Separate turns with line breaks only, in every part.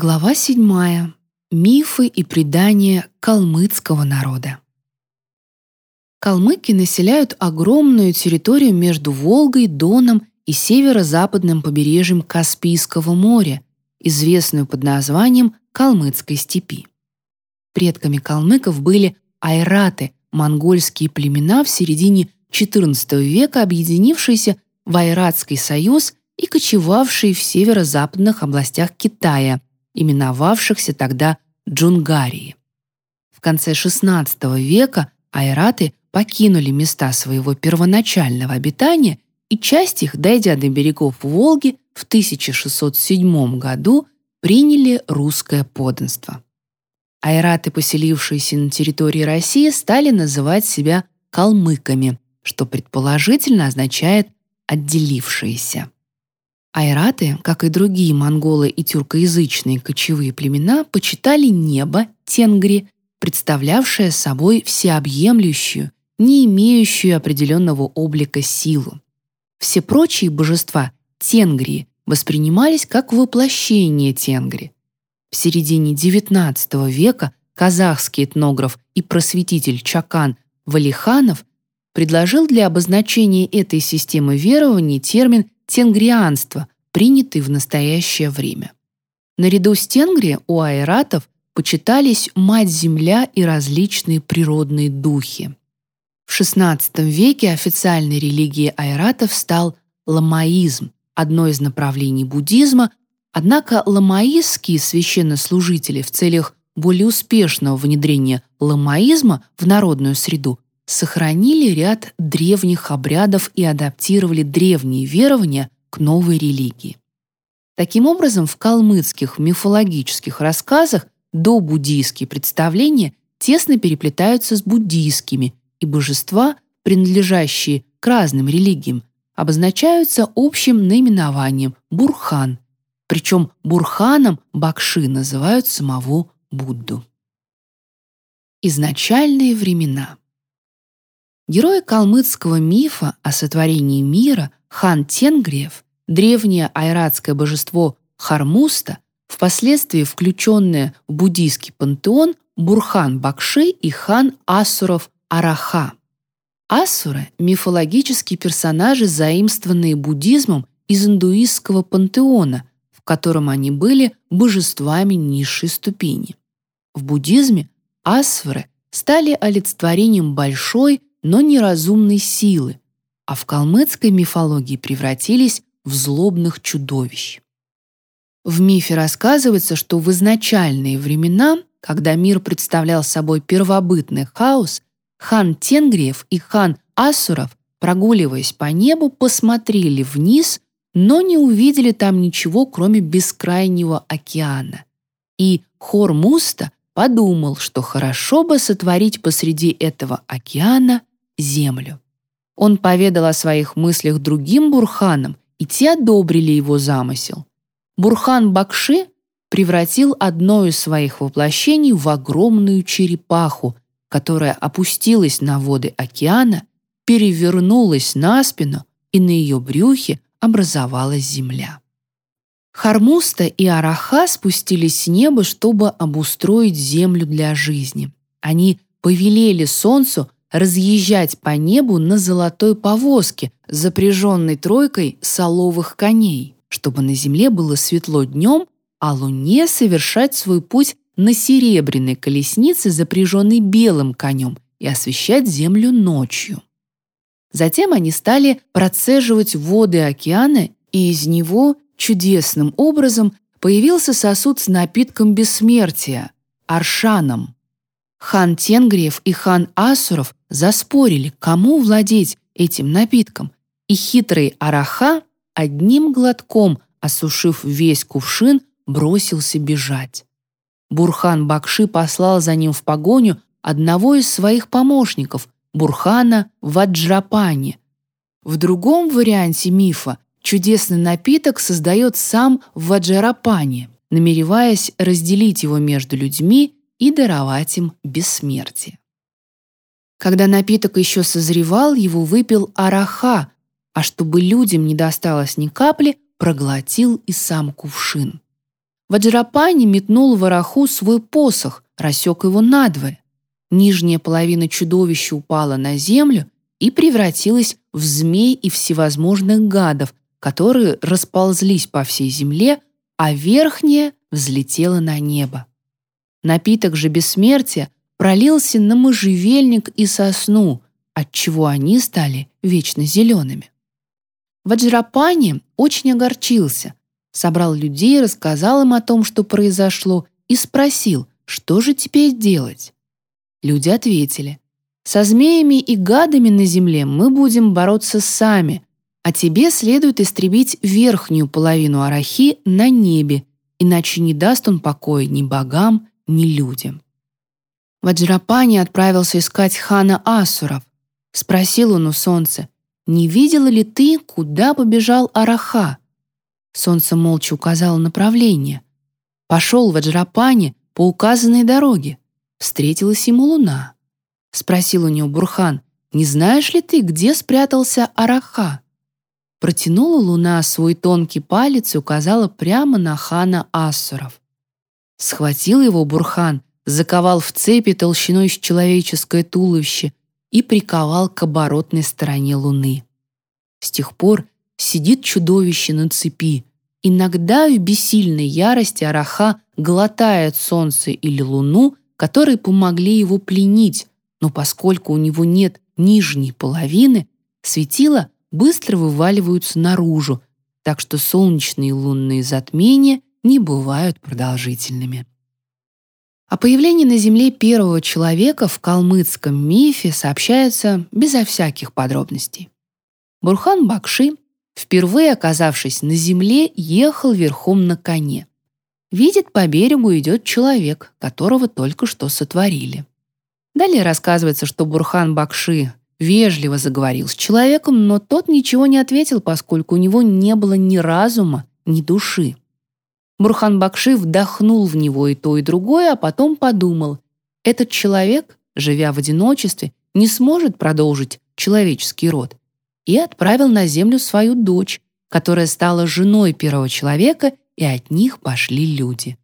Глава 7. Мифы и предания калмыцкого народа. Калмыки населяют огромную территорию между Волгой, Доном и северо-западным побережьем Каспийского моря, известную под названием Калмыцкой степи. Предками калмыков были айраты, монгольские племена в середине XIV века, объединившиеся в Айратский союз и кочевавшие в северо-западных областях Китая – именовавшихся тогда Джунгарии. В конце XVI века айраты покинули места своего первоначального обитания, и часть их, дойдя до берегов Волги, в 1607 году приняли русское подданство. Айраты, поселившиеся на территории России, стали называть себя калмыками, что предположительно означает «отделившиеся». Айраты, как и другие монголы и тюркоязычные кочевые племена, почитали небо, тенгри, представлявшее собой всеобъемлющую, не имеющую определенного облика силу. Все прочие божества тенгри воспринимались как воплощение тенгри. В середине XIX века казахский этнограф и просветитель Чакан Валиханов предложил для обозначения этой системы верований термин тенгрианство, принятый в настоящее время. Наряду с тенгри у айратов почитались мать-земля и различные природные духи. В XVI веке официальной религией айратов стал ламаизм, одно из направлений буддизма, однако ламаистские священнослужители в целях более успешного внедрения ламаизма в народную среду сохранили ряд древних обрядов и адаптировали древние верования к новой религии. Таким образом, в калмыцких мифологических рассказах до буддийские представления тесно переплетаются с буддийскими, и божества, принадлежащие к разным религиям, обозначаются общим наименованием Бурхан, причем Бурханом Бакши называют самого Будду. Изначальные времена Герои калмыцкого мифа о сотворении мира хан Тенгриев, древнее айратское божество Хармуста, впоследствии включенное в буддийский пантеон Бурхан Бакши и хан Асуров Араха. Асуры — мифологические персонажи, заимствованные буддизмом из индуистского пантеона, в котором они были божествами низшей ступени. В буддизме асуры стали олицетворением большой, но неразумной силы, а в калмыцкой мифологии превратились в злобных чудовищ. В мифе рассказывается, что в изначальные времена, когда мир представлял собой первобытный хаос, хан Тенгриев и хан Асуров, прогуливаясь по небу, посмотрели вниз, но не увидели там ничего, кроме бескрайнего океана. И Хор Муста подумал, что хорошо бы сотворить посреди этого океана землю. Он поведал о своих мыслях другим бурханам, и те одобрили его замысел. Бурхан Бакши превратил одно из своих воплощений в огромную черепаху, которая опустилась на воды океана, перевернулась на спину, и на ее брюхе образовалась земля. Хармуста и Араха спустились с неба, чтобы обустроить землю для жизни. Они повелели солнцу разъезжать по небу на золотой повозке, запряженной тройкой соловых коней, чтобы на земле было светло днем, а луне совершать свой путь на серебряной колеснице, запряженной белым конем, и освещать землю ночью. Затем они стали процеживать воды океана, и из него чудесным образом появился сосуд с напитком бессмертия – аршаном. Хан Тенгриев и хан Асуров заспорили, кому владеть этим напитком, и хитрый Араха, одним глотком осушив весь кувшин, бросился бежать. Бурхан Бакши послал за ним в погоню одного из своих помощников, Бурхана Ваджрапани. В другом варианте мифа чудесный напиток создает сам Ваджрапани, намереваясь разделить его между людьми и даровать им бессмертие. Когда напиток еще созревал, его выпил Араха, а чтобы людям не досталось ни капли, проглотил и сам кувшин. Ваджрапани метнул в Араху свой посох, рассек его надвое. Нижняя половина чудовища упала на землю и превратилась в змей и всевозможных гадов, которые расползлись по всей земле, а верхняя взлетела на небо. Напиток же бессмертия пролился на можжевельник и сосну, отчего они стали вечно зелеными. Ваджрапани очень огорчился, собрал людей, рассказал им о том, что произошло, и спросил, что же теперь делать. Люди ответили, «Со змеями и гадами на земле мы будем бороться сами, а тебе следует истребить верхнюю половину арахи на небе, иначе не даст он покоя ни богам, ни людям». Ваджрапани отправился искать хана Асуров. Спросил он у солнца, «Не видела ли ты, куда побежал Араха?» Солнце молча указало направление. Пошел Ваджрапани по указанной дороге. Встретилась ему луна. Спросил у него Бурхан, «Не знаешь ли ты, где спрятался Араха?» Протянула луна свой тонкий палец и указала прямо на хана Ассуров. Схватил его Бурхан, заковал в цепи толщиной с человеческое туловище и приковал к оборотной стороне луны. С тех пор сидит чудовище на цепи. Иногда в бессильной ярости Араха глотает солнце или луну, которые помогли его пленить, но поскольку у него нет нижней половины, светила быстро вываливаются наружу, так что солнечные и лунные затмения не бывают продолжительными. О появлении на Земле первого человека в калмыцком мифе сообщается безо всяких подробностей. Бурхан Бакши, впервые оказавшись на Земле, ехал верхом на коне. Видит, по берегу идет человек, которого только что сотворили. Далее рассказывается, что Бурхан Бакши вежливо заговорил с человеком, но тот ничего не ответил, поскольку у него не было ни разума, ни души. Бурхан Бакши вдохнул в него и то, и другое, а потом подумал, этот человек, живя в одиночестве, не сможет продолжить человеческий род, и отправил на землю свою дочь, которая стала женой первого человека, и от них пошли люди.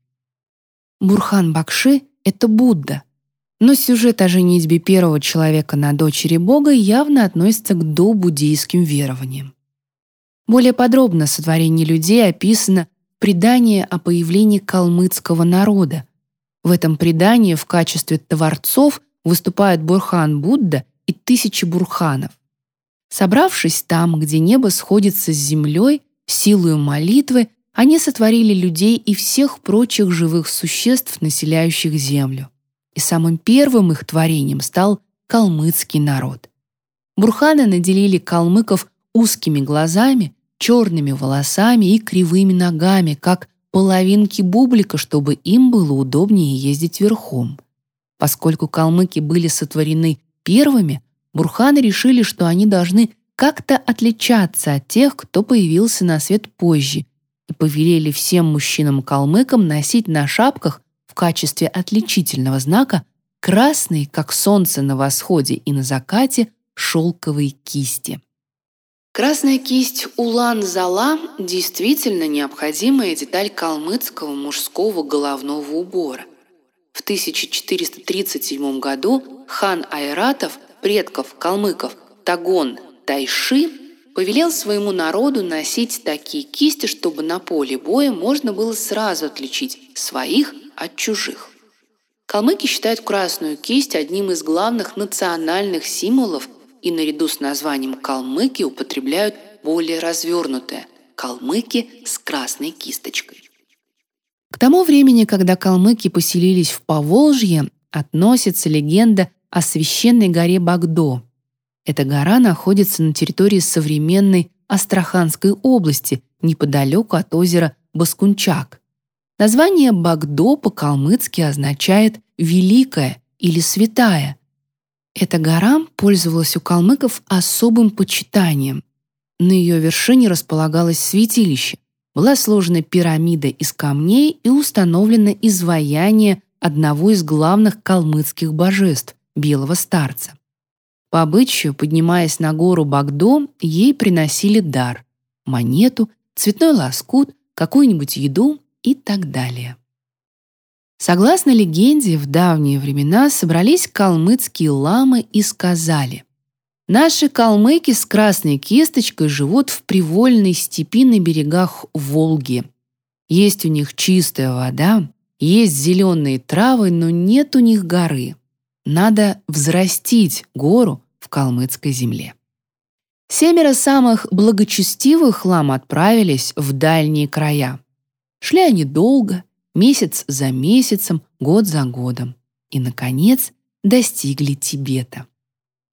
Бурхан Бакши — это Будда — но сюжет о женитьбе первого человека на дочери Бога явно относится к до-буддийским верованиям. Более подробно сотворение людей описано в предании о появлении калмыцкого народа. В этом предании в качестве творцов выступают Бурхан Будда и тысячи бурханов. Собравшись там, где небо сходится с землей, силою молитвы, они сотворили людей и всех прочих живых существ, населяющих землю и самым первым их творением стал калмыцкий народ. Бурханы наделили калмыков узкими глазами, черными волосами и кривыми ногами, как половинки бублика, чтобы им было удобнее ездить верхом. Поскольку калмыки были сотворены первыми, бурханы решили, что они должны как-то отличаться от тех, кто появился на свет позже, и повелели всем мужчинам-калмыкам носить на шапках в качестве отличительного знака красные, как солнце на восходе и на закате, шелковые кисти. Красная кисть улан-зала действительно необходимая деталь калмыцкого мужского головного убора. В 1437 году хан Айратов, предков калмыков Тагон Тайши, повелел своему народу носить такие кисти, чтобы на поле боя можно было сразу отличить своих от чужих. Калмыки считают красную кисть одним из главных национальных символов и наряду с названием калмыки употребляют более развернутое – калмыки с красной кисточкой. К тому времени, когда калмыки поселились в Поволжье, относится легенда о священной горе Багдо. Эта гора находится на территории современной Астраханской области, неподалеку от озера Баскунчак – Название Багдо по-калмыцки означает «великая» или «святая». Эта гора пользовалась у калмыков особым почитанием. На ее вершине располагалось святилище, была сложена пирамида из камней и установлено изваяние одного из главных калмыцких божеств — белого старца. По обычаю, поднимаясь на гору Багдо, ей приносили дар — монету, цветной лоскут, какую-нибудь еду и так далее. Согласно легенде, в давние времена собрались калмыцкие ламы и сказали «Наши калмыки с красной кисточкой живут в привольной степи на берегах Волги. Есть у них чистая вода, есть зеленые травы, но нет у них горы. Надо взрастить гору в калмыцкой земле». Семеро самых благочестивых лам отправились в дальние края. Шли они долго, месяц за месяцем, год за годом. И, наконец, достигли Тибета.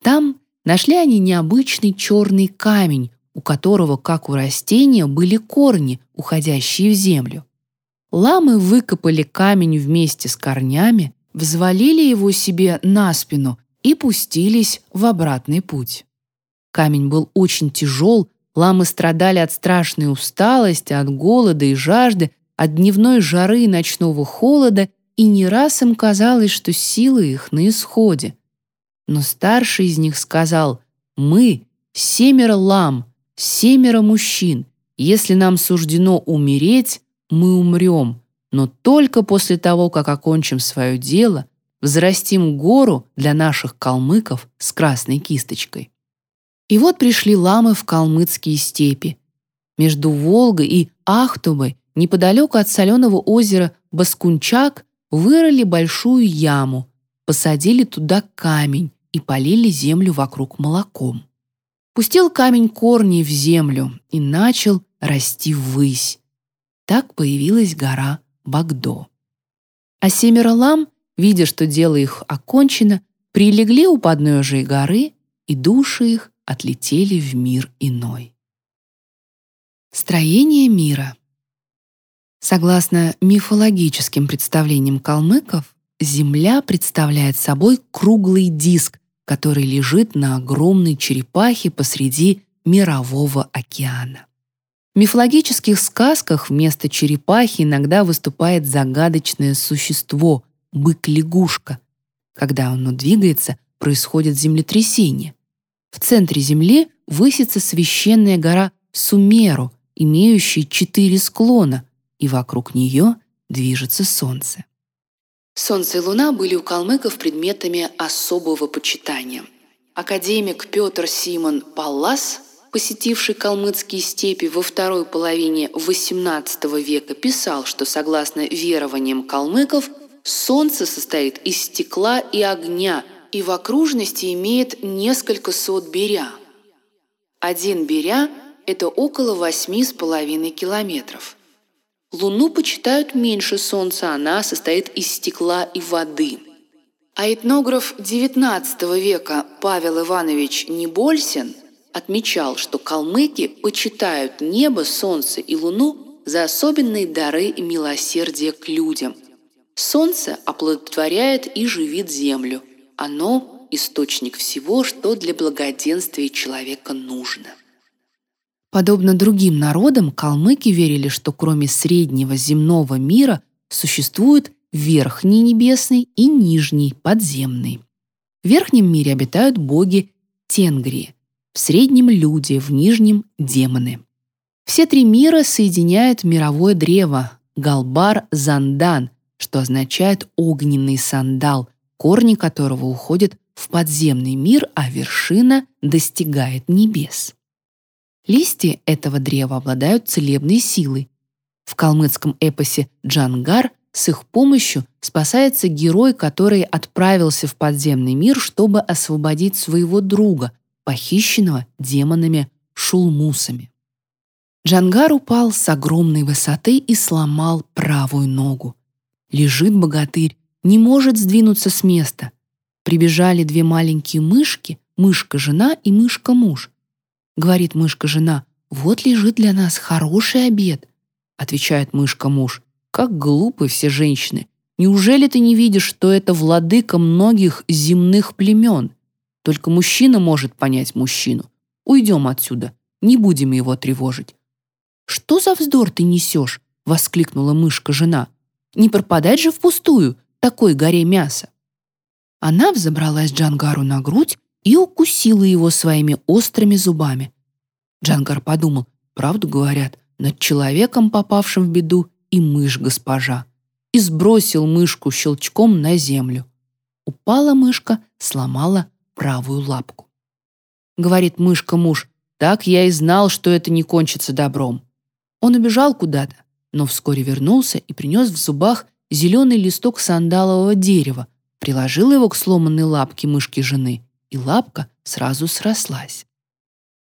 Там нашли они необычный черный камень, у которого, как у растения, были корни, уходящие в землю. Ламы выкопали камень вместе с корнями, взвалили его себе на спину и пустились в обратный путь. Камень был очень тяжел, ламы страдали от страшной усталости, от голода и жажды, от дневной жары и ночного холода, и не раз им казалось, что силы их на исходе. Но старший из них сказал, «Мы — семеро лам, семеро мужчин. Если нам суждено умереть, мы умрем, но только после того, как окончим свое дело, взрастим гору для наших калмыков с красной кисточкой». И вот пришли ламы в калмыцкие степи. Между Волгой и Ахтубой неподалеку от соленого озера Баскунчак вырыли большую яму, посадили туда камень и полили землю вокруг молоком. Пустил камень корни в землю и начал расти ввысь. Так появилась гора Багдо. А семеро лам, видя, что дело их окончено, прилегли у подножия горы, и души их отлетели в мир иной. Строение мира — Согласно мифологическим представлениям калмыков, Земля представляет собой круглый диск, который лежит на огромной черепахе посреди мирового океана. В мифологических сказках вместо черепахи иногда выступает загадочное существо — бык-лягушка. Когда оно двигается, происходит землетрясение. В центре Земли высится священная гора Сумеру, имеющая четыре склона — и вокруг нее движется солнце. Солнце и луна были у калмыков предметами особого почитания. Академик Петр Симон Паллас, посетивший калмыцкие степи во второй половине XVIII века, писал, что согласно верованиям калмыков, солнце состоит из стекла и огня и в окружности имеет несколько сот беря. Один беря – это около восьми с половиной километров – Луну почитают меньше Солнца, она состоит из стекла и воды. А этнограф XIX века Павел Иванович Небольсин отмечал, что калмыки почитают небо, солнце и луну за особенные дары и милосердие к людям. Солнце оплодотворяет и живит землю. Оно – источник всего, что для благоденствия человека нужно. Подобно другим народам, калмыки верили, что кроме среднего земного мира существует верхний небесный и нижний подземный. В верхнем мире обитают боги Тенгри, в среднем – люди, в нижнем – демоны. Все три мира соединяет мировое древо – Галбар-Зандан, что означает «огненный сандал», корни которого уходят в подземный мир, а вершина достигает небес. Листья этого древа обладают целебной силой. В калмыцком эпосе «Джангар» с их помощью спасается герой, который отправился в подземный мир, чтобы освободить своего друга, похищенного демонами Шулмусами. Джангар упал с огромной высоты и сломал правую ногу. Лежит богатырь, не может сдвинуться с места. Прибежали две маленькие мышки, мышка-жена и мышка-муж. Говорит мышка-жена, вот лежит для нас хороший обед. Отвечает мышка-муж, как глупы все женщины. Неужели ты не видишь, что это владыка многих земных племен? Только мужчина может понять мужчину. Уйдем отсюда, не будем его тревожить. «Что за вздор ты несешь?» — воскликнула мышка-жена. «Не пропадать же впустую, такой горе мяса!» Она взобралась Джангару на грудь и укусила его своими острыми зубами. Джангар подумал, правду говорят, над человеком, попавшим в беду, и мышь-госпожа, и сбросил мышку щелчком на землю. Упала мышка, сломала правую лапку. Говорит мышка-муж, так я и знал, что это не кончится добром. Он убежал куда-то, но вскоре вернулся и принес в зубах зеленый листок сандалового дерева, приложил его к сломанной лапке мышки жены, и лапка сразу срослась.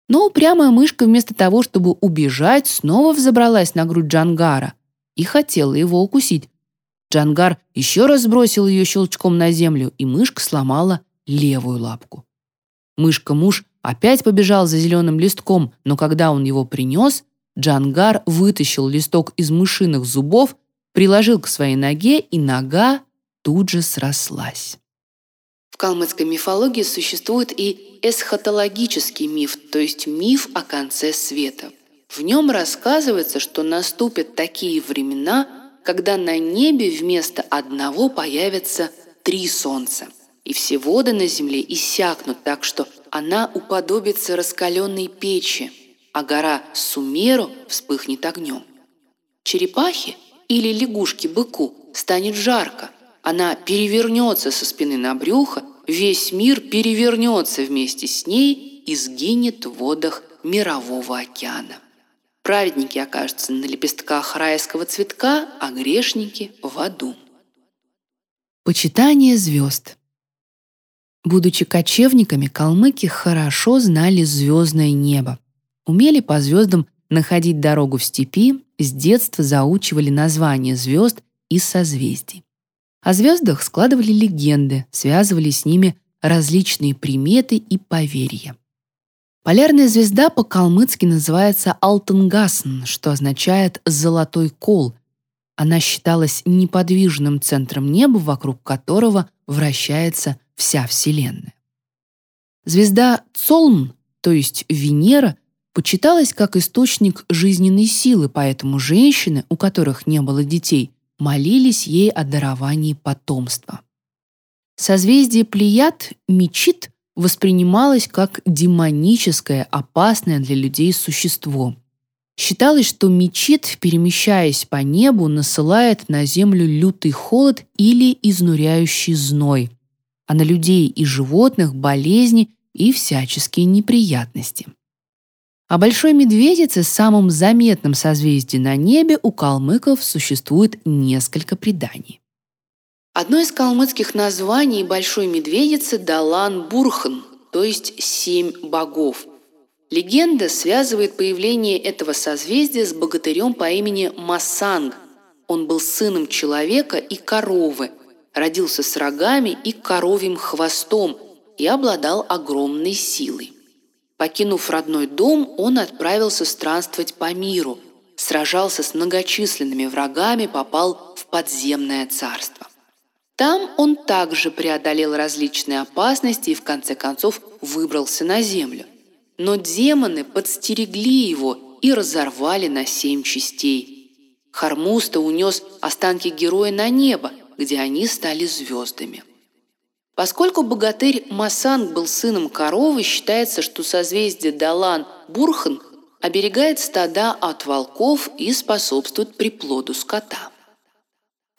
Но упрямая мышка вместо того, чтобы убежать, снова взобралась на грудь Джангара и хотела его укусить. Джангар еще раз сбросил ее щелчком на землю, и мышка сломала левую лапку. Мышка-муж опять побежал за зеленым листком, но когда он его принес, Джангар вытащил листок из мышиных зубов, приложил к своей ноге, и нога тут же срослась.
В калмыцкой мифологии существует и эсхатологический миф, то есть миф о конце света. В нем рассказывается, что наступят такие времена, когда на небе вместо одного появятся три солнца, и все воды на земле иссякнут так, что она уподобится раскаленной печи, а гора Сумеру вспыхнет огнем. Черепахе или лягушке быку станет жарко, она перевернется со спины на брюхо, весь мир перевернется вместе с ней и сгинет в водах мирового океана. Праведники окажутся на лепестках райского цветка, а грешники — в аду.
Почитание звезд Будучи кочевниками, калмыки хорошо знали звездное небо. Умели по звездам находить дорогу в степи, с детства заучивали названия звезд и созвездий. О звездах складывали легенды, связывали с ними различные приметы и поверья. Полярная звезда по-калмыцки называется Алтынгасн, что означает «золотой кол». Она считалась неподвижным центром неба, вокруг которого вращается вся Вселенная. Звезда Цолн, то есть Венера, почиталась как источник жизненной силы, поэтому женщины, у которых не было детей, молились ей о даровании потомства. Созвездие Плеяд, Мечит, воспринималось как демоническое, опасное для людей существо. Считалось, что Мечит, перемещаясь по небу, насылает на землю лютый холод или изнуряющий зной, а на людей и животных болезни и всяческие неприятности. О Большой Медведице, самом заметном созвездии на небе, у калмыков существует несколько преданий.
Одно из калмыцких названий Большой Медведицы – Далан-Бурхан, то есть «семь богов». Легенда связывает появление этого созвездия с богатырем по имени Масанг. Он был сыном человека и коровы, родился с рогами и коровьим хвостом и обладал огромной силой. Покинув родной дом, он отправился странствовать по миру, сражался с многочисленными врагами, попал в подземное царство. Там он также преодолел различные опасности и в конце концов выбрался на землю. Но демоны подстерегли его и разорвали на семь частей. Хармуста унес останки героя на небо, где они стали звездами. Поскольку богатырь Масанг был сыном коровы, считается, что созвездие Далан-Бурхан оберегает стада от волков и способствует приплоду скота.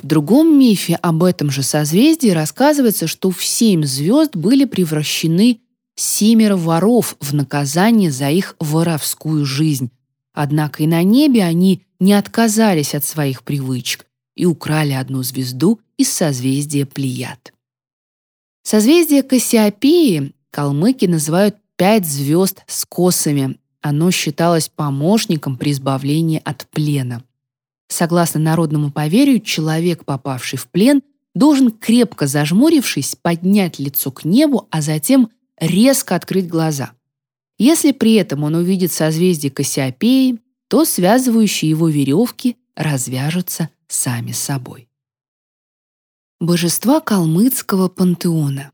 В другом мифе об этом же созвездии рассказывается, что в семь звезд были превращены семеро воров в наказание за их воровскую жизнь. Однако и на небе они не отказались от своих привычек и украли одну звезду из созвездия Плеяд. Созвездие Кассиопеи калмыки называют пять звезд с косами. Оно считалось помощником при избавлении от плена. Согласно народному поверью, человек, попавший в плен, должен, крепко зажмурившись, поднять лицо к небу, а затем резко открыть глаза. Если при этом он увидит созвездие Кассиопеи, то связывающие его веревки развяжутся сами собой. Божества калмыцкого пантеона.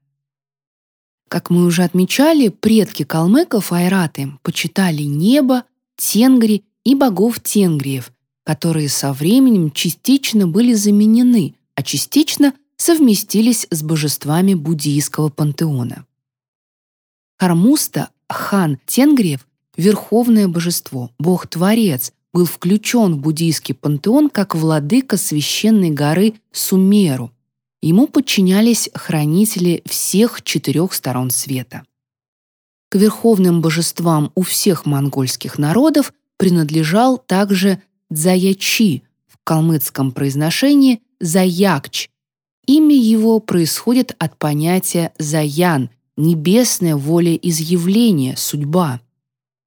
Как мы уже отмечали, предки калмыков айраты почитали небо, тенгри и богов тенгриев, которые со временем частично были заменены, а частично совместились с божествами буддийского пантеона. Хармуста, хан Тенгриев, верховное божество, бог-творец, был включен в буддийский пантеон как владыка священной горы Сумеру. Ему подчинялись хранители всех четырех сторон света. К верховным божествам у всех монгольских народов принадлежал также Дзаячи, в калмыцком произношении Заякч. Имя его происходит от понятия «заян» — небесная воля изъявления, судьба.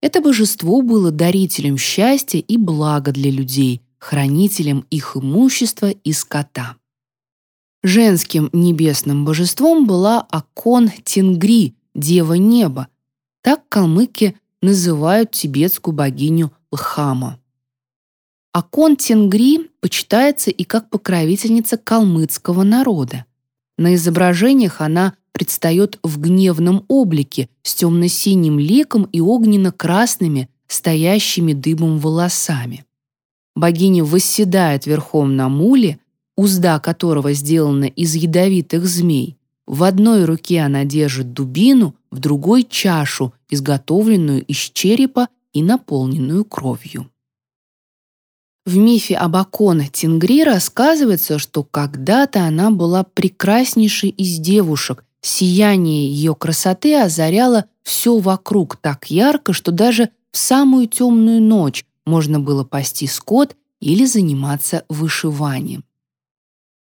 Это божество было дарителем счастья и блага для людей, хранителем их имущества и скота. Женским небесным божеством была Акон Тенгри, Дева Неба. Так калмыки называют тибетскую богиню Лхама. Акон Тенгри почитается и как покровительница калмыцкого народа. На изображениях она предстает в гневном облике с темно-синим ликом и огненно-красными, стоящими дыбом волосами. Богиня восседает верхом на муле, узда которого сделана из ядовитых змей. В одной руке она держит дубину, в другой — чашу, изготовленную из черепа и наполненную кровью. В мифе об Аконе Тингри рассказывается, что когда-то она была прекраснейшей из девушек Сияние ее красоты озаряло все вокруг так ярко, что даже в самую темную ночь можно было пасти скот или заниматься вышиванием.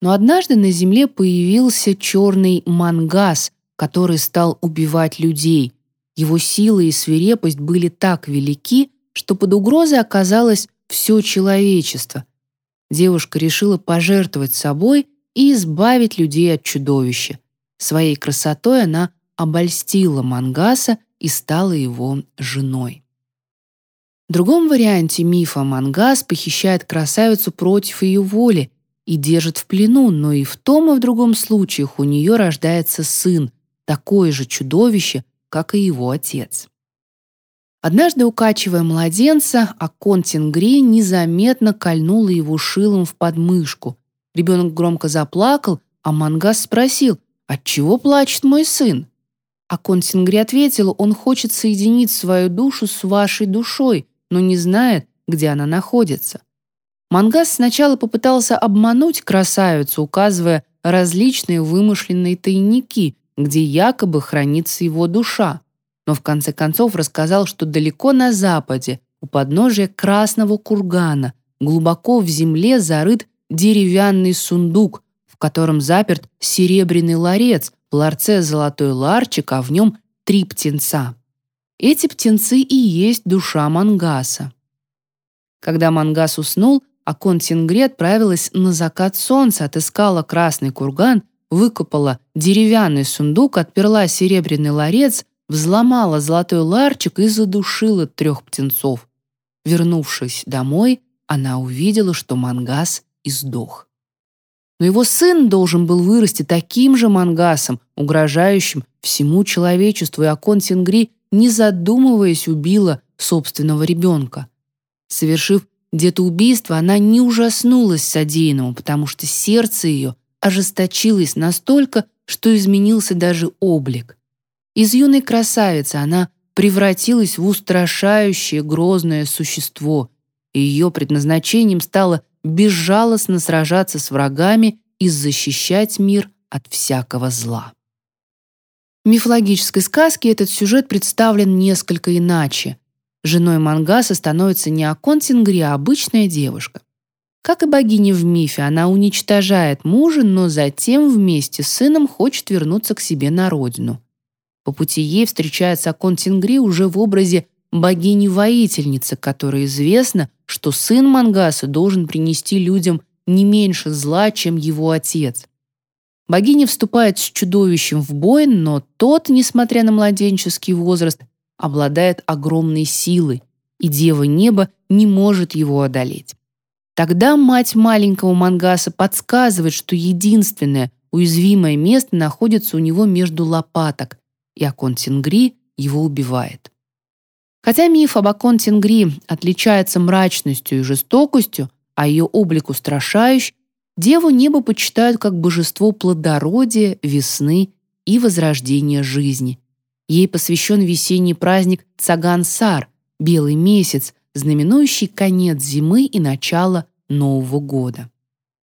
Но однажды на земле появился черный мангас, который стал убивать людей. Его сила и свирепость были так велики, что под угрозой оказалось все человечество. Девушка решила пожертвовать собой и избавить людей от чудовища. Своей красотой она обольстила Мангаса и стала его женой. В другом варианте мифа Мангас похищает красавицу против ее воли и держит в плену, но и в том и в другом случаях у нее рождается сын, такое же чудовище, как и его отец. Однажды, укачивая младенца, Акон Тенгри незаметно кольнула его шилом в подмышку. Ребенок громко заплакал, а Мангас спросил, «Отчего плачет мой сын?» А Консингри ответил, он хочет соединить свою душу с вашей душой, но не знает, где она находится. Мангас сначала попытался обмануть красавицу, указывая различные вымышленные тайники, где якобы хранится его душа, но в конце концов рассказал, что далеко на западе, у подножия Красного кургана, глубоко в земле зарыт деревянный сундук, котором заперт серебряный ларец, в ларце золотой ларчик, а в нем три птенца. Эти птенцы и есть душа Мангаса. Когда Мангас уснул, Акон Тингре отправилась на закат солнца, отыскала красный курган, выкопала деревянный сундук, отперла серебряный ларец, взломала золотой ларчик и задушила трех птенцов. Вернувшись домой, она увидела, что Мангас издох но его сын должен был вырасти таким же мангасом, угрожающим всему человечеству, и Акон Сингри, не задумываясь, убила собственного ребенка. Совершив где-то убийство, она не ужаснулась содеянному, потому что сердце ее ожесточилось настолько, что изменился даже облик. Из юной красавицы она превратилась в устрашающее грозное существо, и ее предназначением стало безжалостно сражаться с врагами и защищать мир от всякого зла. В мифологической сказке этот сюжет представлен несколько иначе. Женой Мангаса становится не Акон Тингри, а обычная девушка. Как и богиня в мифе, она уничтожает мужа, но затем вместе с сыном хочет вернуться к себе на родину. По пути ей встречается Акон Тингри уже в образе богини-воительницы, которой известно, что сын Мангаса должен принести людям не меньше зла, чем его отец. Богиня вступает с чудовищем в бой, но тот, несмотря на младенческий возраст, обладает огромной силой, и Дева Неба не может его одолеть. Тогда мать маленького Мангаса подсказывает, что единственное уязвимое место находится у него между лопаток, и Акон Тингри его убивает. Хотя миф об Акон Тингри отличается мрачностью и жестокостью, а ее облик устрашающ, Деву небо почитают как божество плодородия, весны и возрождения жизни. Ей посвящен весенний праздник Цаган-Сар, белый месяц, знаменующий конец зимы и начало Нового года.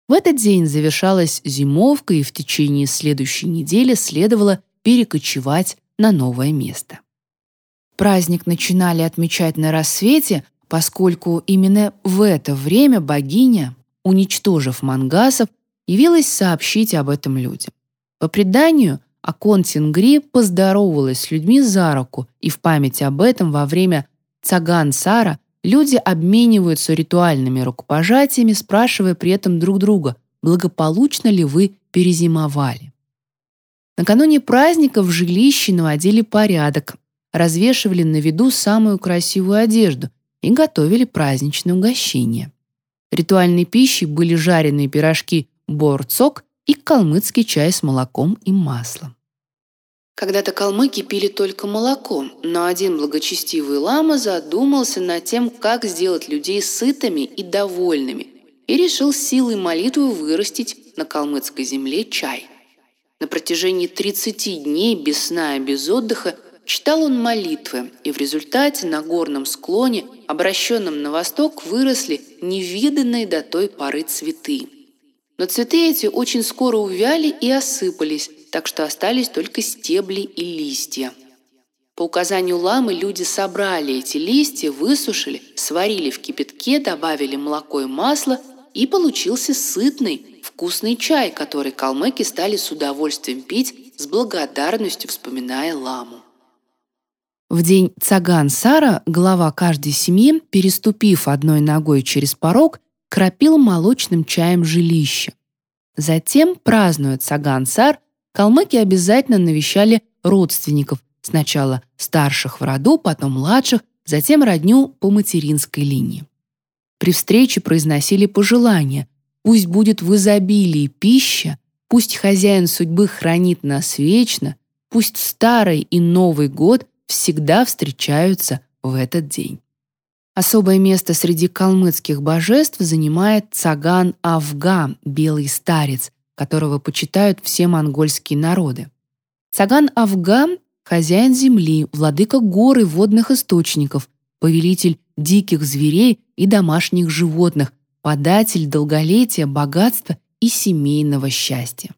В этот день завершалась зимовка, и в течение следующей недели следовало перекочевать на новое место. Праздник начинали отмечать на рассвете, поскольку именно в это время богиня, уничтожив мангасов, явилась сообщить об этом людям. По преданию, Акон Тингри поздоровалась с людьми за руку, и в память об этом во время Цаган-Сара люди обмениваются ритуальными рукопожатиями, спрашивая при этом друг друга, благополучно ли вы перезимовали. Накануне праздника в жилище наводили порядок, развешивали на виду самую красивую одежду и готовили праздничное угощение. Ритуальной пищей были жареные пирожки борцок и калмыцкий чай с молоком и маслом.
Когда-то калмыки пили только молоко, но один благочестивый лама задумался над тем, как сделать людей сытыми и довольными, и решил силой молитвы вырастить на калмыцкой земле чай. На протяжении 30 дней без сна и без отдыха читал он молитвы, и в результате на горном склоне, обращенном на восток, выросли невиданные до той поры цветы. Но цветы эти очень скоро увяли и осыпались, так что остались только стебли и листья. По указанию ламы люди собрали эти листья, высушили, сварили в кипятке, добавили молоко и масло, и получился сытный, вкусный чай, который калмыки стали с удовольствием пить, с благодарностью вспоминая ламу.
В день Цаган-Сара глава каждой семьи, переступив одной ногой через порог, кропил молочным чаем жилище. Затем, празднуя Цаган-Сар, калмыки обязательно навещали родственников, сначала старших в роду, потом младших, затем родню по материнской линии. При встрече произносили пожелания «Пусть будет в изобилии пища, пусть хозяин судьбы хранит нас вечно, пусть старый и Новый год всегда встречаются в этот день». Особое место среди калмыцких божеств занимает Цаган-Авга, белый старец, которого почитают все монгольские народы. Цаган-Авга — хозяин земли, владыка гор и водных источников, повелитель диких зверей и домашних животных, податель долголетия, богатства и семейного счастья.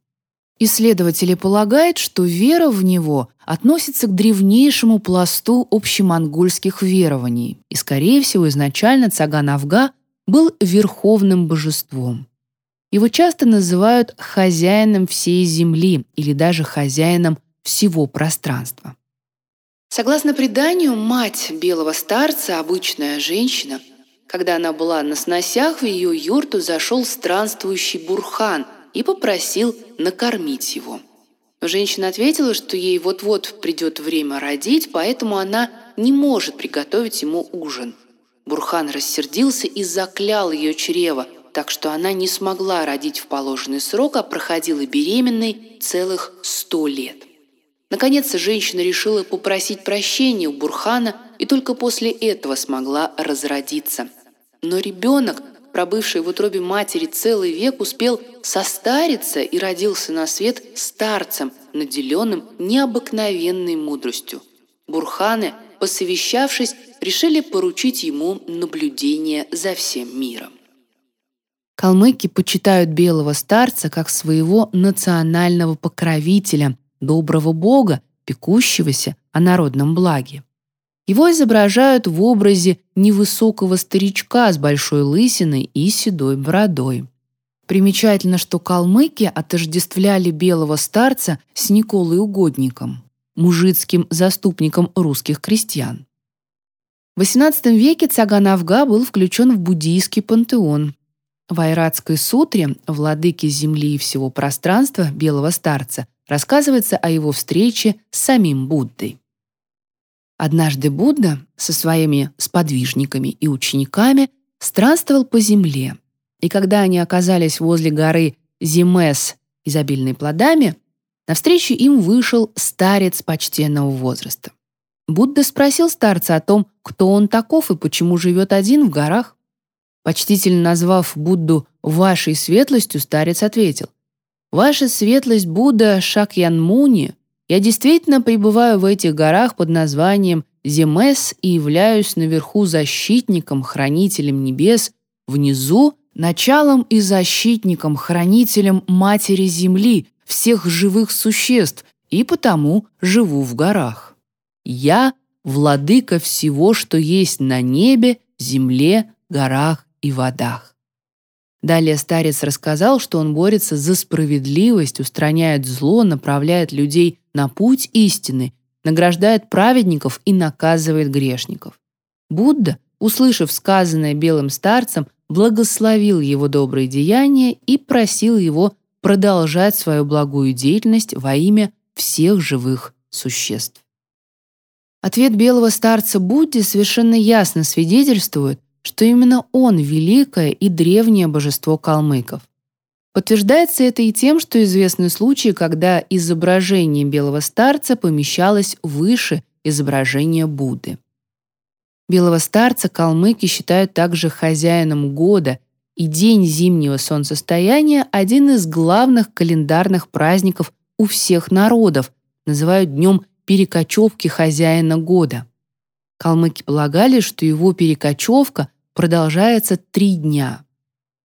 Исследователи полагают, что вера в него относится к древнейшему пласту общемонгольских верований, и, скорее всего, изначально Цаган-Авга был верховным божеством. Его часто называют хозяином всей земли или даже хозяином всего пространства.
Согласно преданию, мать белого старца, обычная женщина, когда она была на сносях, в ее юрту зашел странствующий бурхан – и попросил накормить его. Но женщина ответила, что ей вот-вот придет время родить, поэтому она не может приготовить ему ужин. Бурхан рассердился и заклял ее чрево, так что она не смогла родить в положенный срок, а проходила беременной целых сто лет. Наконец, женщина решила попросить прощения у Бурхана и только после этого смогла разродиться. Но ребенок пробывший в утробе матери целый век, успел состариться и родился на свет старцем, наделенным необыкновенной мудростью. Бурханы, посовещавшись, решили поручить ему наблюдение за всем миром.
Калмыки почитают белого старца как своего национального покровителя, доброго бога, пекущегося о народном благе. Его изображают в образе невысокого старичка с большой лысиной и седой бородой. Примечательно, что калмыки отождествляли белого старца с Николой Угодником, мужицким заступником русских крестьян. В XVIII веке Цаган-Авга был включен в буддийский пантеон. В Айратской сутре «Владыке земли и всего пространства» белого старца рассказывается о его встрече с самим Буддой. Однажды Будда со своими сподвижниками и учениками странствовал по земле, и когда они оказались возле горы Зимес, изобильной плодами, навстречу им вышел старец почтенного возраста. Будда спросил старца о том, кто он таков и почему живет один в горах. Почтительно назвав Будду «вашей светлостью», старец ответил, «Ваша светлость Будда Шакьянмуни я действительно пребываю в этих горах под названием Земес и являюсь наверху защитником, хранителем небес, внизу — началом и защитником, хранителем Матери Земли, всех живых существ, и потому живу в горах. Я — владыка всего, что есть на небе, земле, горах и водах. Далее старец рассказал, что он борется за справедливость, устраняет зло, направляет людей на путь истины, награждает праведников и наказывает грешников. Будда, услышав сказанное белым старцем, благословил его добрые деяния и просил его продолжать свою благую деятельность во имя всех живых существ. Ответ белого старца Будде совершенно ясно свидетельствует, что именно он — великое и древнее божество калмыков. Подтверждается это и тем, что известны случаи, когда изображение белого старца помещалось выше изображения Будды. Белого старца калмыки считают также хозяином года, и день зимнего солнцестояния – один из главных календарных праздников у всех народов, называют днем перекочевки хозяина года. Калмыки полагали, что его перекочевка продолжается три дня.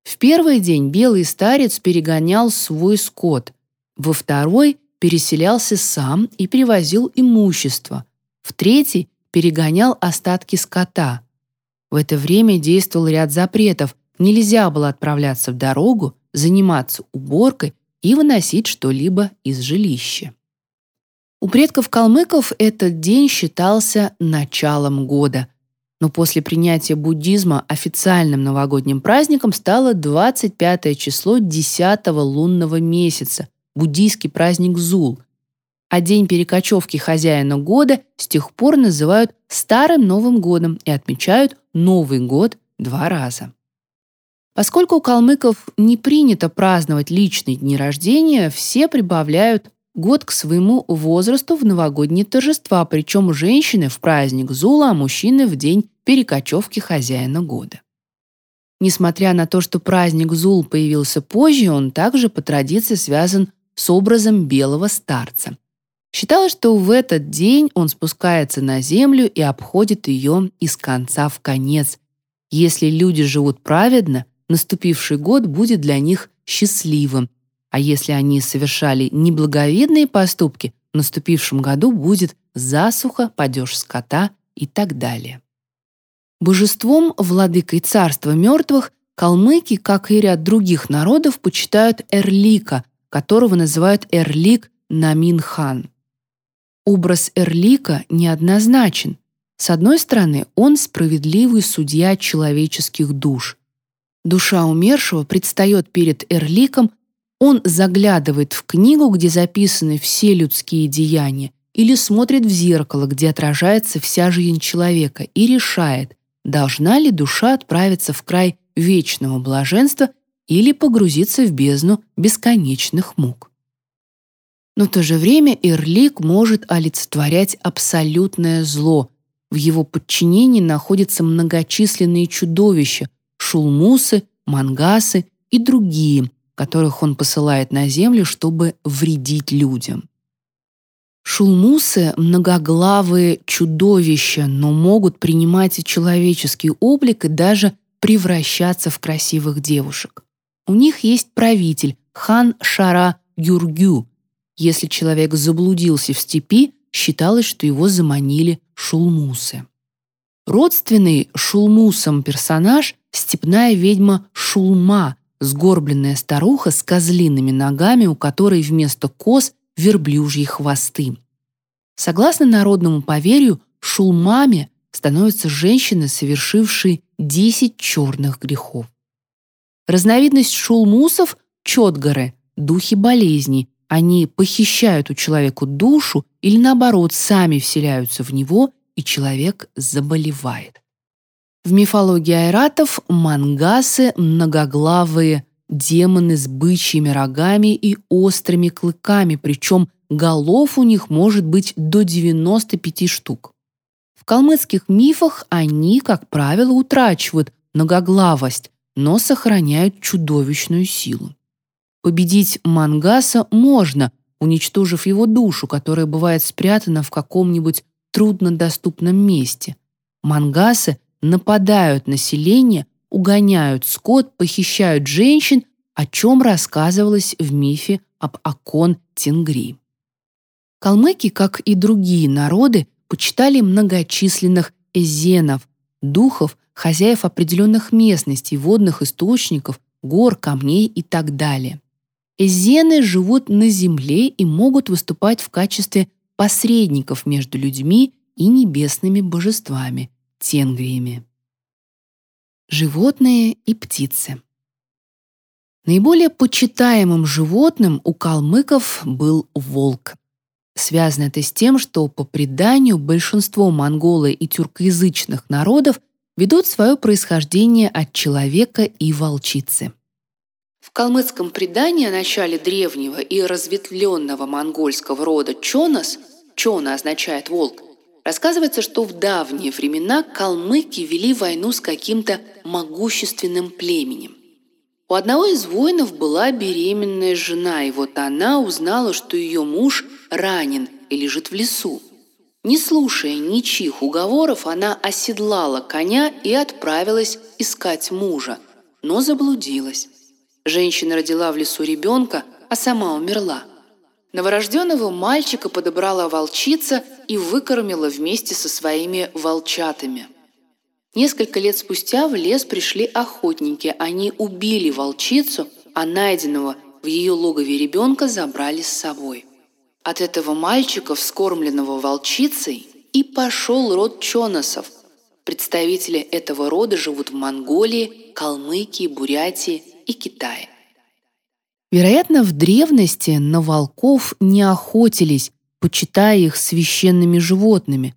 В первый день белый старец перегонял свой скот, во второй переселялся сам и привозил имущество, в третий перегонял остатки скота. В это время действовал ряд запретов, нельзя было отправляться в дорогу, заниматься уборкой и выносить что-либо из жилища. У предков калмыков этот день считался началом года, но после принятия буддизма официальным новогодним праздником стало 25 число 10 лунного месяца, буддийский праздник Зул. А день перекочевки хозяина года с тех пор называют Старым Новым годом и отмечают Новый год два раза. Поскольку у калмыков не принято праздновать личные дни рождения, все прибавляют год к своему возрасту в новогодние торжества, причем женщины в праздник Зула, а мужчины в день перекочевки хозяина года. Несмотря на то, что праздник Зул появился позже, он также по традиции связан с образом белого старца. Считалось, что в этот день он спускается на землю и обходит ее из конца в конец. Если люди живут праведно, наступивший год будет для них счастливым, а если они совершали неблаговидные поступки, в наступившем году будет засуха, падеж скота и так далее. Божеством, владыкой царства мертвых, калмыки, как и ряд других народов, почитают Эрлика, которого называют Эрлик Намин-хан. Образ Эрлика неоднозначен. С одной стороны, он справедливый судья человеческих душ. Душа умершего предстает перед Эрликом он заглядывает в книгу, где записаны все людские деяния, или смотрит в зеркало, где отражается вся жизнь человека, и решает, должна ли душа отправиться в край вечного блаженства или погрузиться в бездну бесконечных мук. Но в то же время Ирлик может олицетворять абсолютное зло. В его подчинении находятся многочисленные чудовища, шулмусы, мангасы и другие, которых он посылает на землю, чтобы вредить людям. Шулмусы — многоглавые чудовища, но могут принимать человеческий облик и даже превращаться в красивых девушек. У них есть правитель, хан Шара Юргю. Если человек заблудился в степи, считалось, что его заманили шулмусы. Родственный шулмусам персонаж — степная ведьма Шулма, сгорбленная старуха с козлиными ногами, у которой вместо коз верблюжьи хвосты. Согласно народному поверью, шулмами становятся женщины, совершившие 10 черных грехов. Разновидность шулмусов — чотгары, духи болезни. Они похищают у человека душу или, наоборот, сами вселяются в него, и человек заболевает. В мифологии айратов мангасы — многоглавые демоны с бычьими рогами и острыми клыками, причем голов у них может быть до 95 штук. В калмыцких мифах они, как правило, утрачивают многоглавость, но сохраняют чудовищную силу. Победить Мангаса можно, уничтожив его душу, которая бывает спрятана в каком-нибудь труднодоступном месте. Мангасы нападают на селение, угоняют скот, похищают женщин, о чем рассказывалось в мифе об Акон Тенгри. Калмыки, как и другие народы, почитали многочисленных эзенов, духов, хозяев определенных местностей, водных источников, гор, камней и так далее. Эзены живут на земле и могут выступать в качестве посредников между людьми и небесными божествами, тенгриями. Животные и птицы. Наиболее почитаемым животным у калмыков был волк. Связано это с тем, что по преданию большинство монголо- и тюркоязычных народов ведут свое происхождение от человека и волчицы.
В калмыцком предании о начале древнего и разветвленного монгольского рода Чонас «Чона» означает «волк», рассказывается, что в давние времена калмыки вели войну с каким-то могущественным племенем. У одного из воинов была беременная жена, и вот она узнала, что ее муж ранен и лежит в лесу. Не слушая ничьих уговоров, она оседлала коня и отправилась искать мужа, но заблудилась. Женщина родила в лесу ребенка, а сама умерла. Новорожденного мальчика подобрала волчица и выкормила вместе со своими волчатами. Несколько лет спустя в лес пришли охотники. Они убили волчицу, а найденного в ее логове ребенка забрали с собой. От этого мальчика, вскормленного волчицей, и пошел род Чоносов. Представители этого рода живут в Монголии, Калмыкии, Бурятии и Китае.
Вероятно, в древности на волков не охотились, почитая их священными животными.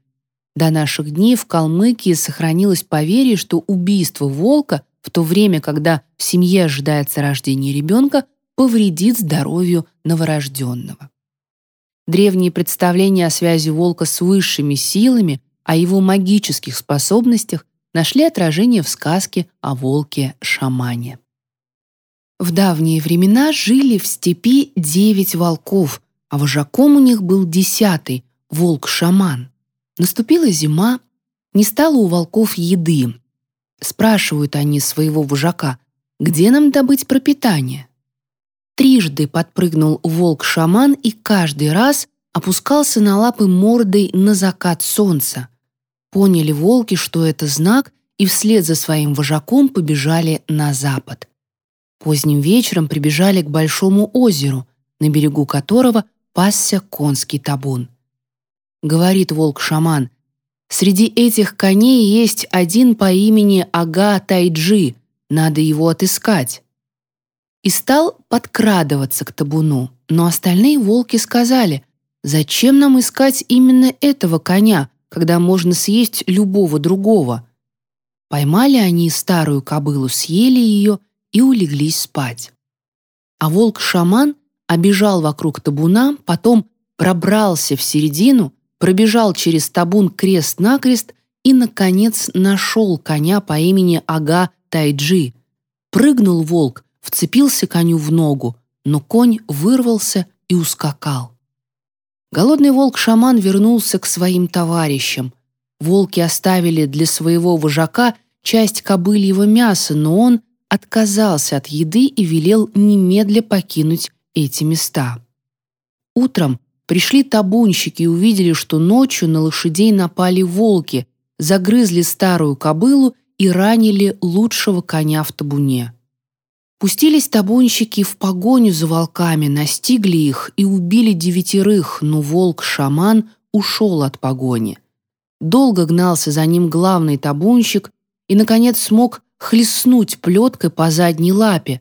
До наших дней в Калмыкии сохранилось поверье, что убийство волка в то время, когда в семье ожидается рождение ребенка, повредит здоровью новорожденного. Древние представления о связи волка с высшими силами, о его магических способностях нашли отражение в сказке о волке-шамане. В давние времена жили в степи девять волков, а вожаком у них был десятый — волк-шаман. Наступила зима, не стало у волков еды. Спрашивают они своего вожака, где нам добыть пропитание? Трижды подпрыгнул волк-шаман и каждый раз опускался на лапы мордой на закат солнца. Поняли волки, что это знак, и вслед за своим вожаком побежали на запад. Поздним вечером прибежали к большому озеру, на берегу которого пасся конский табун. Говорит волк-шаман, «Среди этих коней есть один по имени Ага Тайджи, надо его отыскать» и стал подкрадываться к табуну. Но остальные волки сказали, «Зачем нам искать именно этого коня, когда можно съесть любого другого?» Поймали они старую кобылу, съели ее и улеглись спать. А волк-шаман обежал вокруг табуна, потом пробрался в середину, пробежал через табун крест-накрест и, наконец, нашел коня по имени Ага Тайджи. Прыгнул волк, вцепился коню в ногу, но конь вырвался и ускакал. Голодный волк-шаман вернулся к своим товарищам. Волки оставили для своего вожака часть кобыльего мяса, но он отказался от еды и велел немедля покинуть эти места. Утром пришли табунщики и увидели, что ночью на лошадей напали волки, загрызли старую кобылу и ранили лучшего коня в табуне. Пустились табунщики в погоню за волками, настигли их и убили девятерых, но волк-шаман ушел от погони. Долго гнался за ним главный табунщик и, наконец, смог хлестнуть плеткой по задней лапе.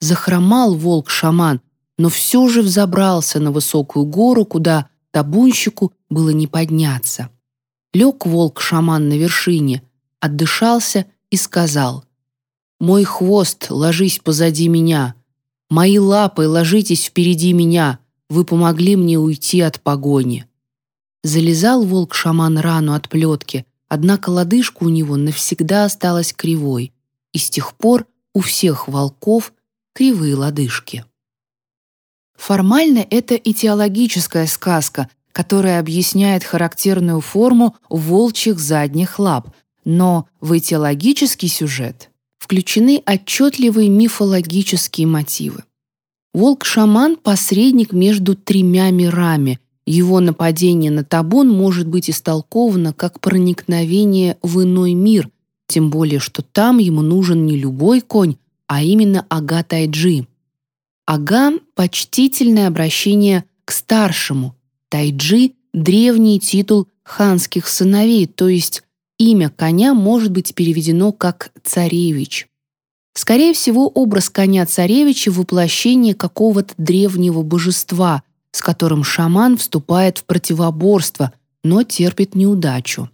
Захромал волк-шаман, но все же взобрался на высокую гору, куда табунщику было не подняться. Лег волк-шаман на вершине, отдышался и сказал — мой хвост, ложись позади меня. Мои лапы, ложитесь впереди меня. Вы помогли мне уйти от погони». Залезал волк-шаман рану от плетки, однако лодыжка у него навсегда осталась кривой, и с тех пор у всех волков кривые лодыжки. Формально это этиологическая сказка, которое объясняет характерную форму волчьих задних лап, но в этиологический сюжет включены отчетливые мифологические мотивы. Волк-шаман — посредник между тремя мирами. Его нападение на табун может быть истолковано как проникновение в иной мир, тем более что там ему нужен не любой конь, а именно ага тайджи. Ага — почтительное обращение к старшему. Тайджи — древний титул ханских сыновей, то есть имя коня может быть переведено как «царевич». Скорее всего, образ коня-царевича — воплощение какого-то древнего божества, с которым шаман вступает в противоборство, но терпит неудачу.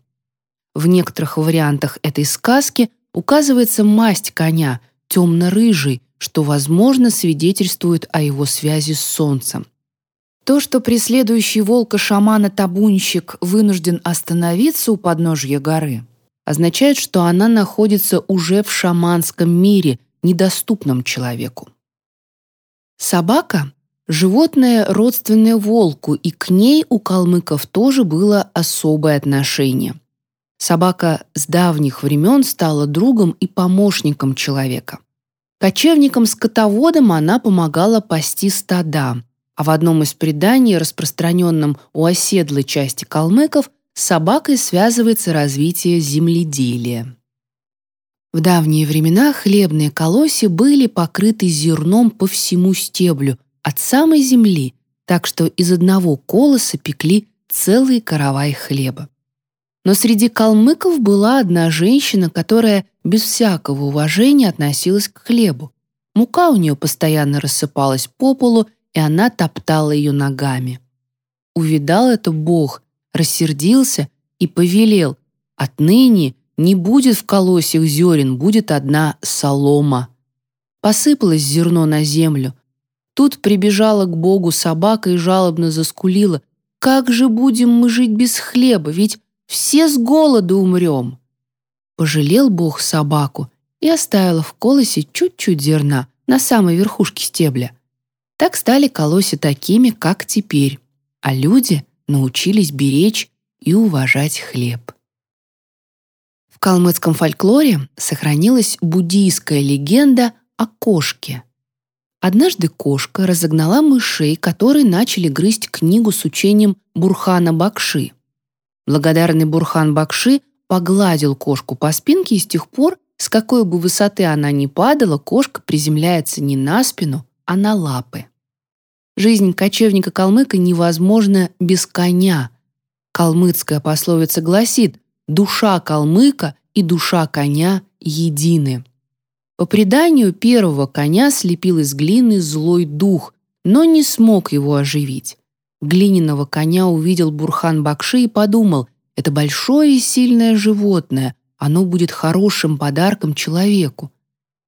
В некоторых вариантах этой сказки указывается масть коня, темно-рыжий, что, возможно, свидетельствует о его связи с солнцем. То, что преследующий волка-шамана-табунщик вынужден остановиться у подножья горы, означает, что она находится уже в шаманском мире, недоступном человеку. Собака — животное, родственное волку, и к ней у калмыков тоже было особое отношение. Собака с давних времен стала другом и помощником человека. Кочевникам-скотоводам она помогала пасти стада, а в одном из преданий, распространенном у оседлой части калмыков, с собакой связывается развитие земледелия. В давние времена хлебные колоси были покрыты зерном по всему стеблю, от самой земли, так что из одного колоса пекли целый каравай хлеба. Но среди калмыков была одна женщина, которая без всякого уважения относилась к хлебу. Мука у нее постоянно рассыпалась по полу, и она топтала ее ногами. Увидал это Бог рассердился и повелел, «Отныне не будет в колосьях зерен, будет одна солома». Посыпалось зерно на землю. Тут прибежала к Богу собака и жалобно заскулила, «Как же будем мы жить без хлеба, ведь все с голоду умрем». Пожалел Бог собаку и оставил в колосе чуть-чуть зерна на самой верхушке стебля. Так стали колоси такими, как теперь, а люди научились беречь и уважать хлеб. В калмыцком фольклоре сохранилась буддийская легенда о кошке. Однажды кошка разогнала мышей, которые начали грызть книгу с учением Бурхана Бакши. Благодарный Бурхан Бакши погладил кошку по спинке, и с тех пор, с какой бы высоты она ни падала, кошка приземляется не на спину, а на лапы. Жизнь кочевника-калмыка невозможна без коня. Калмыцкая пословица гласит «душа калмыка и душа коня едины». По преданию, первого коня слепил из глины злой дух, но не смог его оживить. Глиняного коня увидел Бурхан Бакши и подумал, это большое и сильное животное, оно будет хорошим подарком человеку.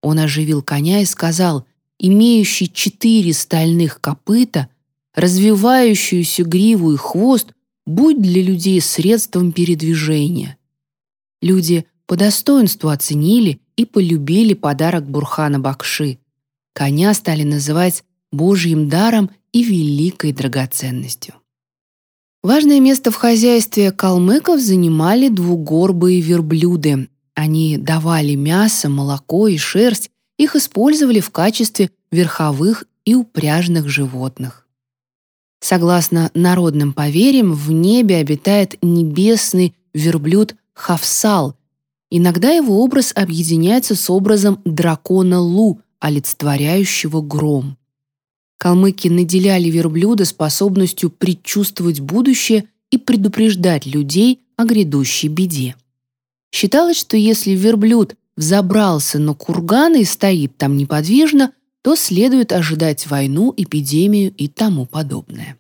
Он оживил коня и сказал, имеющий четыре стальных копыта, развивающуюся гриву и хвост, будь для людей средством передвижения. Люди по достоинству оценили и полюбили подарок Бурхана Бакши. Коня стали называть Божьим даром и великой драгоценностью. Важное место в хозяйстве калмыков занимали двугорбые верблюды. Они давали мясо, молоко и шерсть их использовали в качестве верховых и упряжных животных. Согласно народным поверьям, в небе обитает небесный верблюд Хавсал. Иногда его образ объединяется с образом дракона Лу, олицетворяющего гром. Калмыки наделяли верблюда способностью предчувствовать будущее и предупреждать людей о грядущей беде. Считалось, что если верблюд взобрался на курган и стоит там неподвижно, то следует ожидать войну, эпидемию и тому подобное.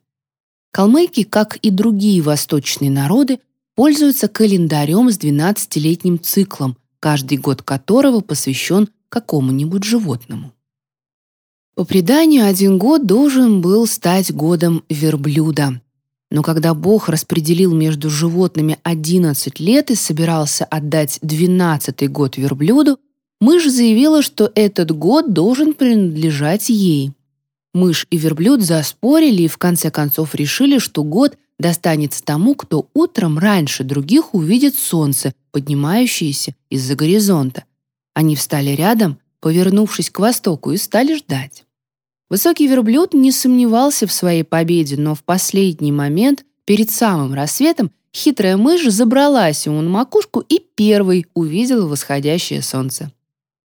Калмыки, как и другие восточные народы, пользуются календарем с 12-летним циклом, каждый год которого посвящен какому-нибудь животному. По преданию, один год должен был стать годом верблюда, но когда Бог распределил между животными 11 лет и собирался отдать 12-й год верблюду, мышь заявила, что этот год должен принадлежать ей. Мышь и верблюд заспорили и в конце концов решили, что год достанется тому, кто утром раньше других увидит солнце, поднимающееся из-за горизонта. Они встали рядом, повернувшись к востоку, и стали ждать. Высокий верблюд не сомневался в своей победе, но в последний момент, перед самым рассветом, хитрая мышь забралась ему на макушку и первой увидела восходящее солнце.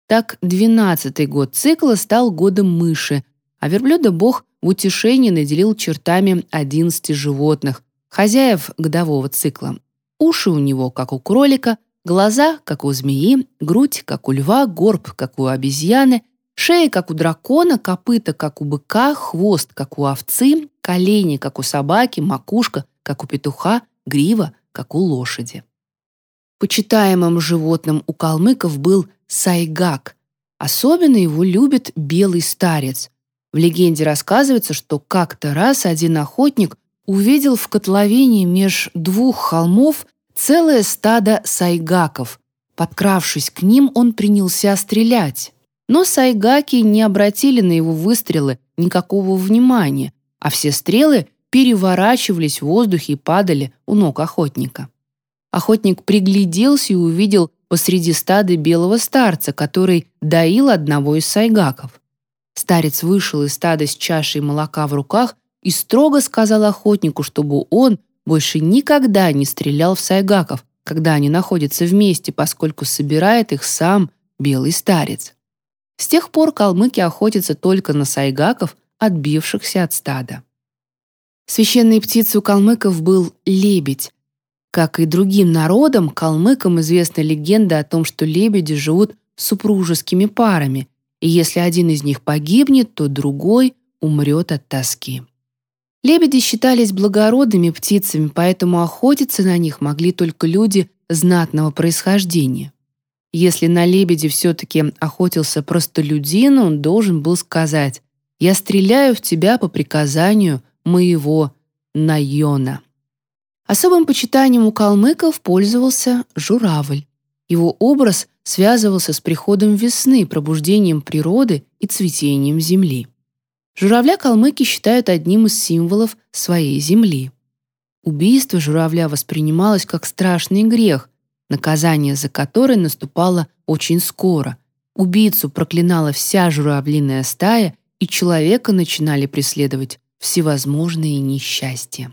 Так двенадцатый год цикла стал годом мыши, а верблюда бог в утешении наделил чертами одиннадцати животных, хозяев годового цикла. Уши у него, как у кролика, глаза, как у змеи, грудь, как у льва, горб, как у обезьяны, шея, как у дракона, копыта, как у быка, хвост, как у овцы, колени, как у собаки, макушка, как у петуха, грива, как у лошади. Почитаемым животным у калмыков был сайгак. Особенно его любит белый старец. В легенде рассказывается, что как-то раз один охотник увидел в котловине меж двух холмов целое стадо сайгаков. Подкравшись к ним, он принялся стрелять. Но сайгаки не обратили на его выстрелы никакого внимания, а все стрелы переворачивались в воздухе и падали у ног охотника. Охотник пригляделся и увидел посреди стада белого старца, который доил одного из сайгаков. Старец вышел из стада с чашей молока в руках и строго сказал охотнику, чтобы он больше никогда не стрелял в сайгаков, когда они находятся вместе, поскольку собирает их сам белый старец. С тех пор калмыки охотятся только на сайгаков, отбившихся от стада. Священной птицей у калмыков был лебедь. Как и другим народам, калмыкам известна легенда о том, что лебеди живут супружескими парами, и если один из них погибнет, то другой умрет от тоски. Лебеди считались благородными птицами, поэтому охотиться на них могли только люди знатного происхождения. Если на лебеди все-таки охотился простолюдин, он должен был сказать «Я стреляю в тебя по приказанию моего Найона». Особым почитанием у калмыков пользовался журавль. Его образ связывался с приходом весны, пробуждением природы и цветением земли. Журавля калмыки считают одним из символов своей земли. Убийство журавля воспринималось как страшный грех, наказание за который наступало очень скоро. Убийцу проклинала вся журавлиная стая, и человека начинали преследовать всевозможные несчастья.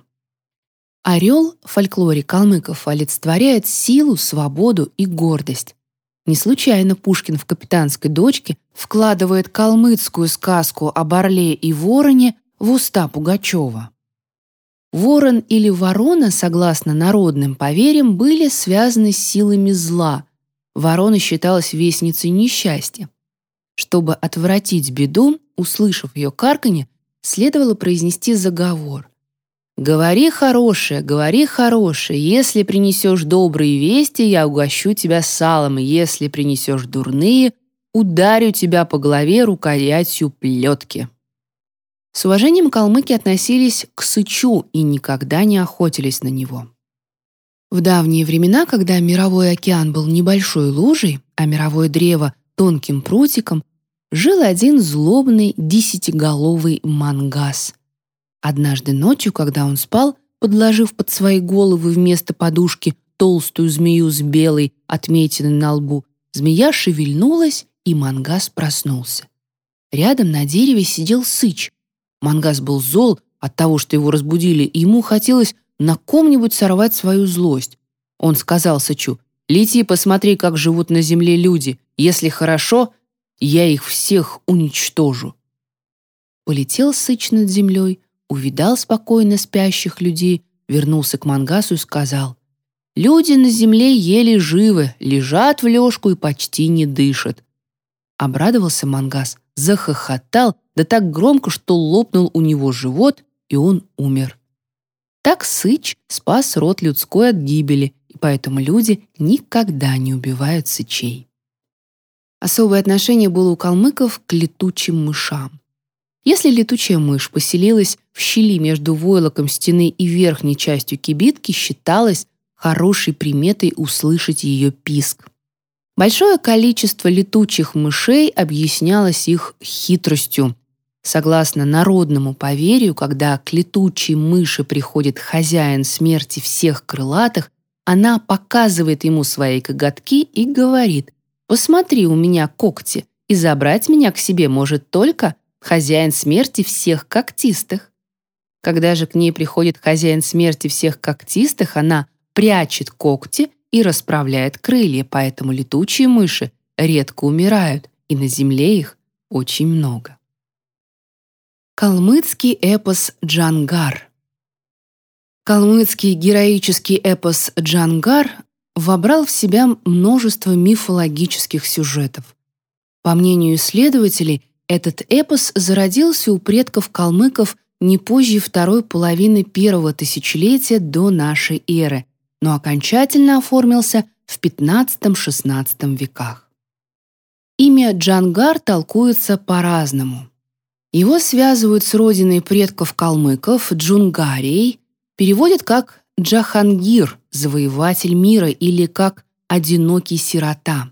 Орел в фольклоре калмыков олицетворяет силу, свободу и гордость. Не случайно Пушкин в «Капитанской дочке» вкладывает калмыцкую сказку об орле и вороне в уста Пугачева. Ворон или ворона, согласно народным поверьям, были связаны с силами зла. Ворона считалась вестницей несчастья. Чтобы отвратить беду, услышав ее карканье, следовало произнести заговор. «Говори хорошее, говори хорошее. Если принесешь добрые вести, я угощу тебя салом. Если принесешь дурные, ударю тебя по голове рукоятью плетки». С уважением калмыки относились к сычу и никогда не охотились на него. В давние времена, когда мировой океан был небольшой лужей, а мировое древо — тонким прутиком, жил один злобный десятиголовый мангас — Однажды ночью, когда он спал, подложив под свои головы вместо подушки толстую змею с белой отметиной на лбу, змея шевельнулась, и Мангас проснулся. Рядом на дереве сидел Сыч. Мангас был зол от того, что его разбудили, и ему хотелось на ком-нибудь сорвать свою злость. Он сказал Сычу, «Лети, посмотри, как живут на земле люди. Если хорошо, я их всех уничтожу». Полетел Сыч над землей, увидал спокойно спящих людей, вернулся к Мангасу и сказал, «Люди на земле еле живы, лежат в лёжку и почти не дышат». Обрадовался Мангас, захохотал, да так громко, что лопнул у него живот, и он умер. Так Сыч спас род людской от гибели, и поэтому люди никогда не убивают сычей. Особое отношение было у калмыков к летучим мышам. Если летучая мышь поселилась в щели между войлоком стены и верхней частью кибитки, считалось хорошей приметой услышать ее писк. Большое количество летучих мышей объяснялось их хитростью. Согласно народному поверью, когда к летучей мыши приходит хозяин смерти всех крылатых, она показывает ему свои коготки и говорит «Посмотри, у меня когти, и забрать меня к себе может только хозяин смерти всех когтистых». Когда же к ней приходит хозяин смерти всех когтистых, она прячет когти и расправляет крылья, поэтому летучие мыши редко умирают, и на земле их очень много. Калмыцкий эпос «Джангар» Калмыцкий героический эпос «Джангар» вобрал в себя множество мифологических сюжетов. По мнению исследователей, этот эпос зародился у предков калмыков не позже второй половины первого тысячелетия до нашей эры, но окончательно оформился в XV-XVI веках. Имя Джангар толкуется по-разному. Его связывают с родиной предков калмыков Джунгарией, переводят как Джахангир, завоеватель мира, или как одинокий сирота.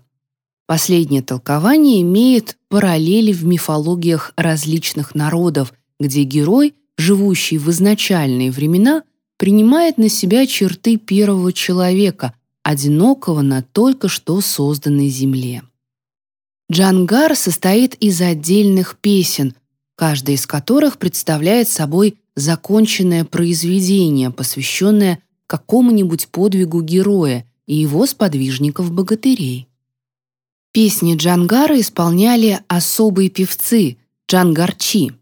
Последнее толкование имеет параллели в мифологиях различных народов, где герой, живущий в изначальные времена, принимает на себя черты первого человека, одинокого на только что созданной земле. Джангар состоит из отдельных песен, каждая из которых представляет собой законченное произведение, посвященное какому-нибудь подвигу героя и его сподвижников-богатырей. Песни Джангара исполняли особые певцы – джангарчи.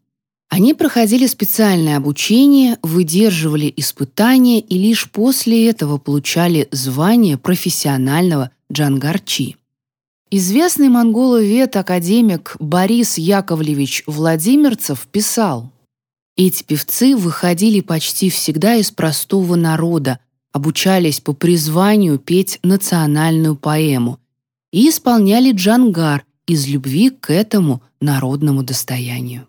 Они проходили специальное обучение, выдерживали испытания и лишь после этого получали звание профессионального джангарчи. Известный монголовед-академик Борис Яковлевич Владимирцев писал, «Эти певцы выходили почти всегда из простого народа, обучались по призванию петь национальную поэму и исполняли джангар из любви к этому народному достоянию».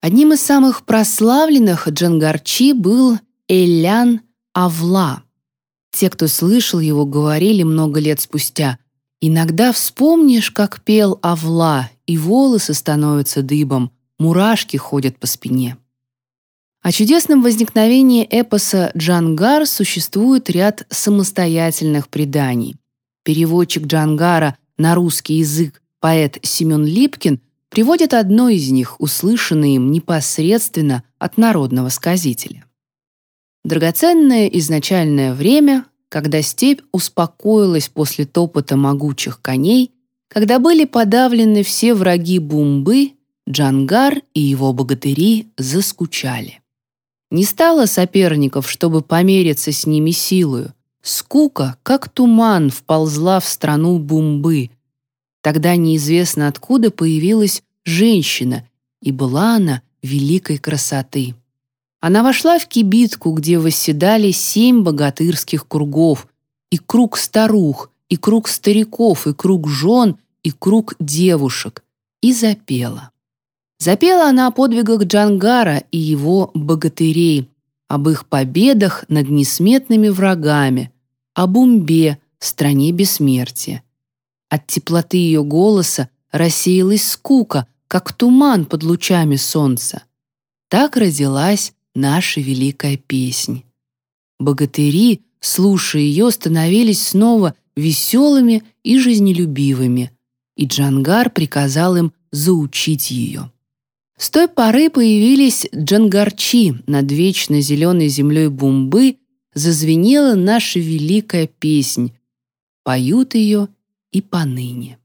Одним из самых прославленных джангарчи был Элян Авла. Те, кто слышал его, говорили много лет спустя – Иногда вспомнишь, как пел Авла, и волосы становятся дыбом, мурашки ходят по спине. О чудесном возникновении эпоса «Джангар» существует ряд самостоятельных преданий. Переводчик Джангара на русский язык поэт Семен Липкин приводит одно из них, услышанное им непосредственно от народного сказителя. Драгоценное изначальное время когда степь успокоилась после топота могучих коней, когда были подавлены все враги Бумбы, Джангар и его богатыри заскучали. Не стало соперников, чтобы помериться с ними силою. Скука, как туман, вползла в страну Бумбы. Тогда неизвестно откуда появилась женщина, и была она великой красоты. Она вошла в кибитку, где восседали семь богатырских кругов, и круг старух, и круг стариков, и круг жен, и круг девушек, и запела. Запела она о подвигах Джангара и его богатырей, об их победах над несметными врагами, о Бумбе, стране бессмертия. От теплоты ее голоса рассеялась скука, как туман под лучами солнца. Так родилась наша великая песнь. Богатыри, слушая ее, становились снова веселыми и жизнелюбивыми, и Джангар приказал им заучить ее. С той поры появились джангарчи над вечно зеленой землей Бумбы, зазвенела наша великая песнь. Поют ее и поныне.